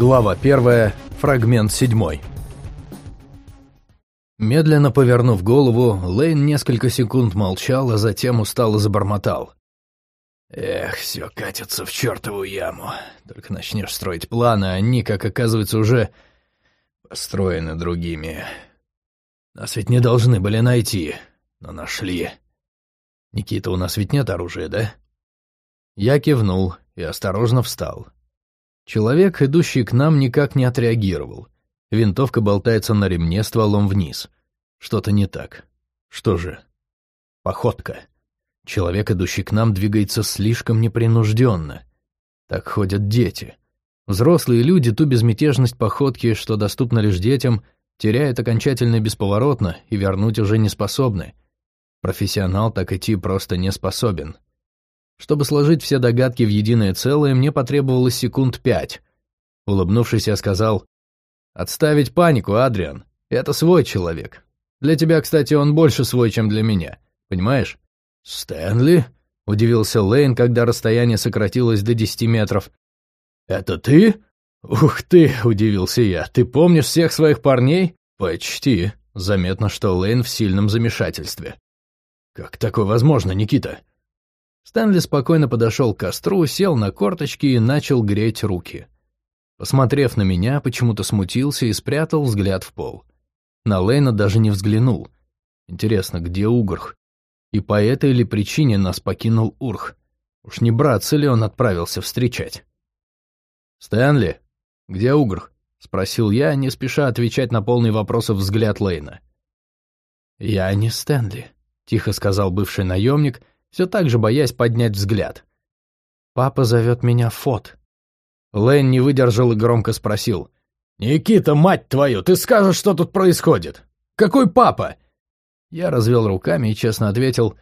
Глава 1, фрагмент 7. Медленно повернув голову, Лейн несколько секунд молчал, а затем устало забормотал. «Эх, все катится в чертову яму. Только начнешь строить планы, а они, как оказывается, уже построены другими. Нас ведь не должны были найти, но нашли. Никита, у нас ведь нет оружия, да?» Я кивнул и осторожно встал. Человек, идущий к нам, никак не отреагировал. Винтовка болтается на ремне стволом вниз. Что-то не так. Что же? Походка. Человек, идущий к нам, двигается слишком непринужденно. Так ходят дети. Взрослые люди ту безмятежность походки, что доступна лишь детям, теряют окончательно и бесповоротно и вернуть уже не способны. Профессионал так идти просто не способен. Чтобы сложить все догадки в единое целое, мне потребовалось секунд пять. Улыбнувшись, я сказал, «Отставить панику, Адриан. Это свой человек. Для тебя, кстати, он больше свой, чем для меня. Понимаешь?» «Стэнли?» — удивился Лейн, когда расстояние сократилось до десяти метров. «Это ты?» «Ух ты!» — удивился я. «Ты помнишь всех своих парней?» «Почти». Заметно, что Лейн в сильном замешательстве. «Как такое возможно, Никита?» Стэнли спокойно подошел к костру, сел на корточки и начал греть руки. Посмотрев на меня, почему-то смутился и спрятал взгляд в пол. На Лейна даже не взглянул. Интересно, где Угрх? И по этой ли причине нас покинул Урх? Уж не братца ли он отправился встречать? «Стэнли, где Угрх?» — спросил я, не спеша отвечать на полный вопросов взгляд Лейна. «Я не Стэнли», — тихо сказал бывший наемник, все так же боясь поднять взгляд. «Папа зовет меня Фот». Лэн не выдержал и громко спросил. «Никита, мать твою, ты скажешь, что тут происходит? Какой папа?» Я развел руками и честно ответил.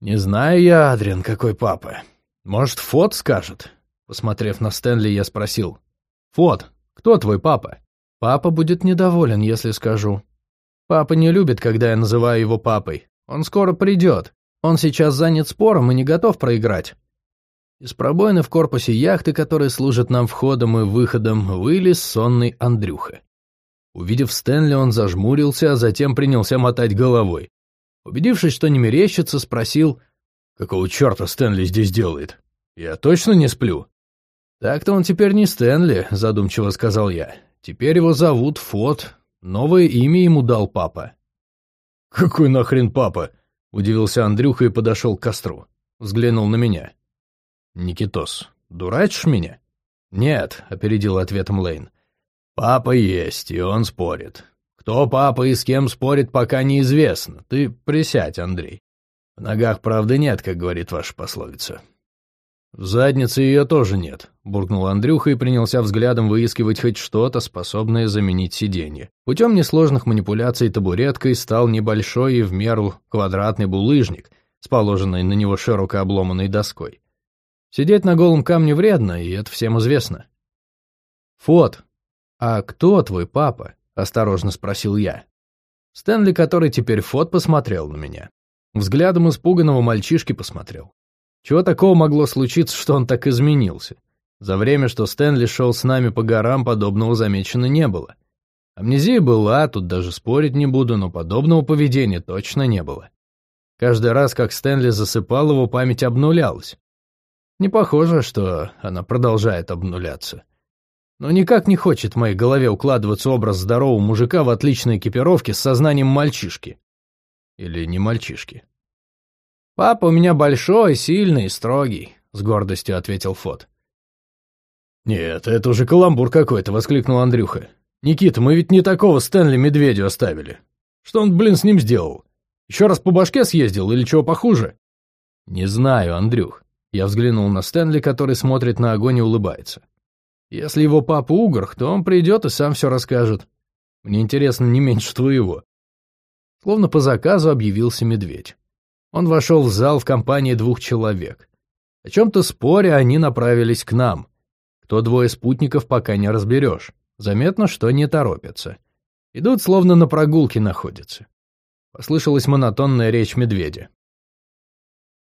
«Не знаю я, Адриан, какой папа. Может, Фот скажет?» Посмотрев на Стэнли, я спросил. «Фот, кто твой папа?» «Папа будет недоволен, если скажу. Папа не любит, когда я называю его папой. Он скоро придет. Он сейчас занят спором и не готов проиграть. Из пробоины в корпусе яхты, которая служит нам входом и выходом, вылез сонный Андрюха. Увидев Стэнли, он зажмурился, а затем принялся мотать головой. Убедившись, что не мерещится, спросил, «Какого черта Стэнли здесь делает? Я точно не сплю?» «Так-то он теперь не Стэнли», — задумчиво сказал я. «Теперь его зовут Фот. Новое имя ему дал папа». «Какой нахрен папа?» Удивился Андрюха и подошел к костру. Взглянул на меня. «Никитос, дурачишь меня?» «Нет», — опередил ответом Лейн. «Папа есть, и он спорит. Кто папа и с кем спорит, пока неизвестно. Ты присядь, Андрей. В ногах правды нет, как говорит ваша пословица». «В заднице ее тоже нет», — буркнул Андрюха и принялся взглядом выискивать хоть что-то, способное заменить сиденье. Путем несложных манипуляций табуреткой стал небольшой и в меру квадратный булыжник с положенной на него широко обломанной доской. Сидеть на голом камне вредно, и это всем известно. «Фот, а кто твой папа?» — осторожно спросил я. Стэнли, который теперь Фот, посмотрел на меня. Взглядом испуганного мальчишки посмотрел. Чего такого могло случиться, что он так изменился? За время, что Стэнли шел с нами по горам, подобного замечено не было. Амнезия была, тут даже спорить не буду, но подобного поведения точно не было. Каждый раз, как Стэнли засыпал, его память обнулялась. Не похоже, что она продолжает обнуляться. Но никак не хочет в моей голове укладываться образ здорового мужика в отличной экипировке с сознанием мальчишки. Или не мальчишки. «Папа у меня большой, сильный и строгий», — с гордостью ответил Фот. «Нет, это уже каламбур какой-то», — воскликнул Андрюха. «Никита, мы ведь не такого Стэнли Медведю оставили. Что он, блин, с ним сделал? Еще раз по башке съездил или чего похуже?» «Не знаю, Андрюх». Я взглянул на Стэнли, который смотрит на огонь и улыбается. «Если его папа Угорх, то он придет и сам все расскажет. Мне интересно не меньше твоего». Словно по заказу объявился медведь. Он вошел в зал в компании двух человек. О чем-то споря они направились к нам. Кто двое спутников, пока не разберешь. Заметно, что не торопятся. Идут, словно на прогулке находятся. Послышалась монотонная речь медведя.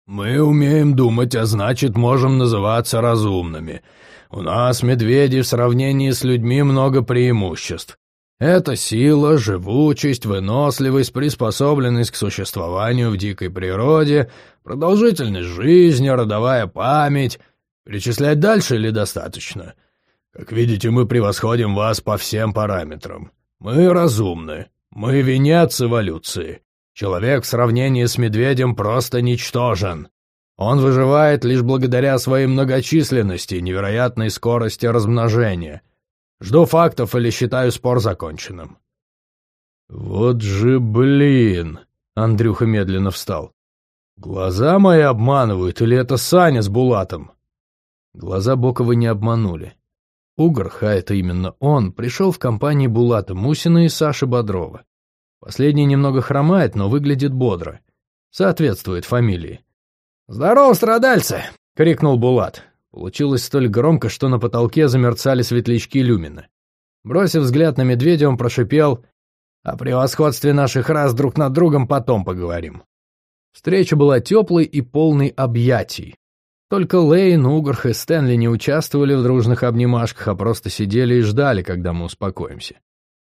Мы умеем думать, а значит, можем называться разумными. У нас, медведи, в сравнении с людьми много преимуществ. Это сила, живучесть, выносливость, приспособленность к существованию в дикой природе, продолжительность жизни, родовая память. Перечислять дальше или достаточно? Как видите, мы превосходим вас по всем параметрам. Мы разумны. Мы венец эволюции. Человек в сравнении с медведем просто ничтожен. Он выживает лишь благодаря своей многочисленности и невероятной скорости размножения. Жду фактов или считаю спор законченным». «Вот же блин!» — Андрюха медленно встал. «Глаза мои обманывают, или это Саня с Булатом?» Глаза Бокова не обманули. Угорх, а это именно он, пришел в компании Булата Мусина и Саши Бодрова. Последний немного хромает, но выглядит бодро. Соответствует фамилии. «Здорово, страдальцы!» — крикнул Булат. Получилось столь громко, что на потолке замерцали светлячки люмина. Бросив взгляд на медведя, он прошипел «О превосходстве наших рас друг над другом потом поговорим». Встреча была теплой и полной объятий. Только Лейн, Угрх и Стэнли не участвовали в дружных обнимашках, а просто сидели и ждали, когда мы успокоимся.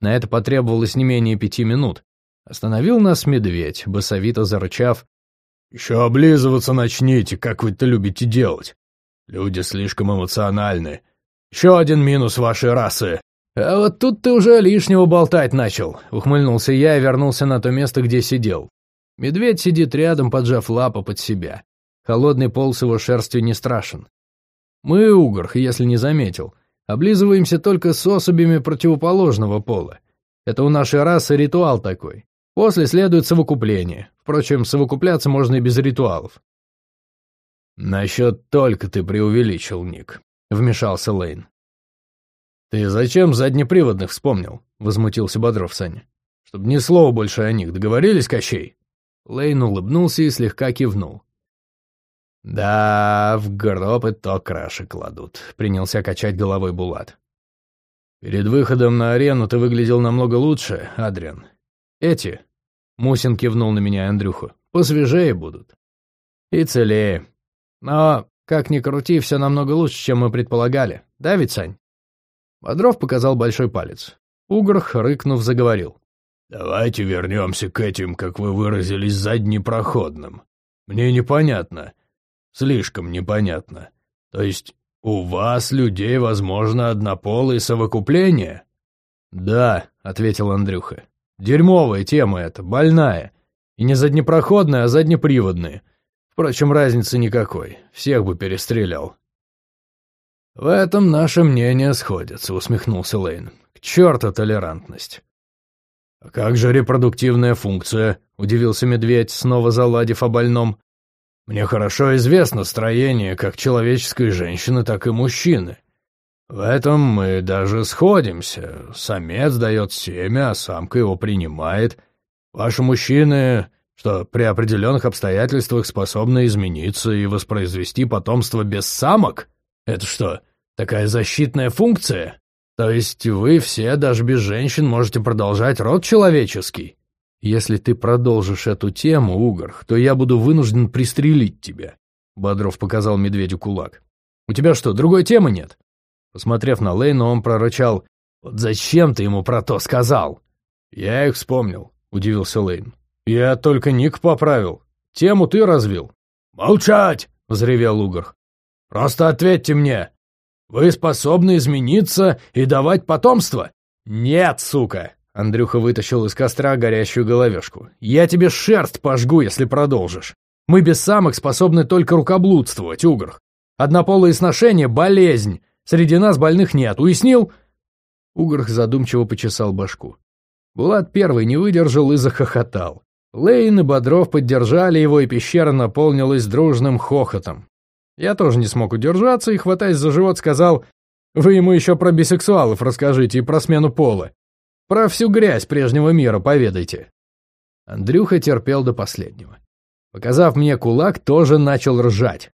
На это потребовалось не менее пяти минут. Остановил нас медведь, басовито зарычав. «Еще облизываться начните, как вы это любите делать. Люди слишком эмоциональны. Еще один минус вашей расы». «А вот тут ты уже лишнего болтать начал», — ухмыльнулся я и вернулся на то место, где сидел. Медведь сидит рядом, поджав лапу под себя. Холодный пол с его шерстью не страшен. Мы, Угорх, если не заметил, Облизываемся только с особями противоположного пола. Это у нашей расы ритуал такой. После следует совокупление. Впрочем, совокупляться можно и без ритуалов. «Насчет только ты преувеличил, Ник», — вмешался Лейн. «Ты зачем заднеприводных вспомнил?» — возмутился Бодров Саня. «Чтоб ни слова больше о них. Договорились, Кощей?» Лейн улыбнулся и слегка кивнул. «Да, в гроб и то краши кладут», — принялся качать головой Булат. «Перед выходом на арену ты выглядел намного лучше, Адриан. Эти...» — Мусин кивнул на меня Андрюху. «Посвежее будут. И целее. Но, как ни крути, все намного лучше, чем мы предполагали. Да ведь, Сань?» Бодров показал большой палец. Угрх, рыкнув, заговорил. «Давайте вернемся к этим, как вы выразились, заднепроходным. Мне непонятно, слишком непонятно. То есть у вас, людей, возможно, однополые совокупления? Да, ответил Андрюха. Дерьмовая тема эта, больная. И не заднепроходная, а заднеприводная. Впрочем, разницы никакой. Всех бы перестрелял. В этом наше мнение сходятся, усмехнулся Лейн. К черту толерантность. «А как же репродуктивная функция?» — удивился медведь, снова заладив о больном. Мне хорошо известно строение как человеческой женщины, так и мужчины. В этом мы даже сходимся. Самец дает семя, а самка его принимает. Ваши мужчины, что при определенных обстоятельствах способны измениться и воспроизвести потомство без самок? Это что, такая защитная функция? То есть вы все, даже без женщин, можете продолжать род человеческий? «Если ты продолжишь эту тему, Угорх, то я буду вынужден пристрелить тебя», — Бодров показал медведю кулак. «У тебя что, другой темы нет?» Посмотрев на Лейна, он прорычал. «Вот зачем ты ему про то сказал?» «Я их вспомнил», — удивился Лейн. «Я только ник поправил. Тему ты развил». «Молчать!» — взревел Угорх. «Просто ответьте мне. Вы способны измениться и давать потомство?» «Нет, сука!» Андрюха вытащил из костра горящую головешку. «Я тебе шерсть пожгу, если продолжишь. Мы без самок способны только рукоблудствовать, Угрх. Однополые сношения — болезнь. Среди нас больных нет, уяснил?» Угрх задумчиво почесал башку. Булат первый не выдержал и захохотал. Лейн и Бодров поддержали его, и пещера наполнилась дружным хохотом. Я тоже не смог удержаться и, хватаясь за живот, сказал, «Вы ему еще про бисексуалов расскажите и про смену пола. Про всю грязь прежнего мира поведайте». Андрюха терпел до последнего. Показав мне кулак, тоже начал ржать.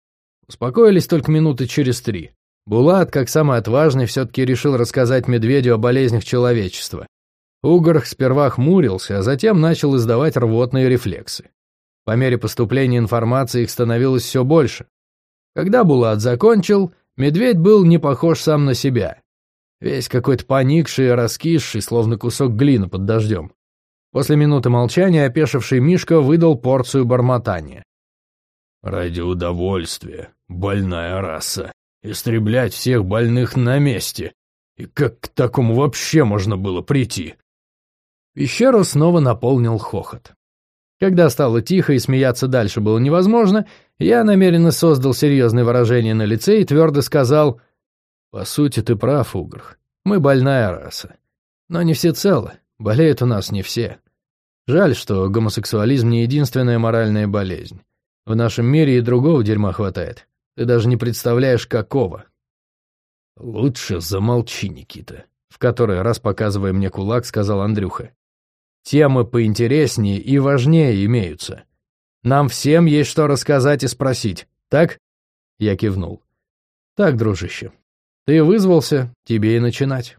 Успокоились только минуты через три. Булат, как самый отважный, все-таки решил рассказать медведю о болезнях человечества. Угорх сперва хмурился, а затем начал издавать рвотные рефлексы. По мере поступления информации их становилось все больше. Когда Булат закончил, медведь был не похож сам на себя. Весь какой-то поникший и раскисший, словно кусок глины под дождем. После минуты молчания опешивший Мишка выдал порцию бормотания. «Ради удовольствия, больная раса, истреблять всех больных на месте. И как к такому вообще можно было прийти?» Пещеру снова наполнил хохот. Когда стало тихо и смеяться дальше было невозможно, я намеренно создал серьезное выражение на лице и твердо сказал, «По сути, ты прав, Угр. Мы больная раса. Но не все целы, болеют у нас не все. Жаль, что гомосексуализм не единственная моральная болезнь. В нашем мире и другого дерьма хватает. Ты даже не представляешь, какого». «Лучше замолчи, Никита», — в который раз показывая мне кулак, сказал Андрюха. Темы поинтереснее и важнее имеются. Нам всем есть что рассказать и спросить, так?» Я кивнул. «Так, дружище, ты вызвался, тебе и начинать».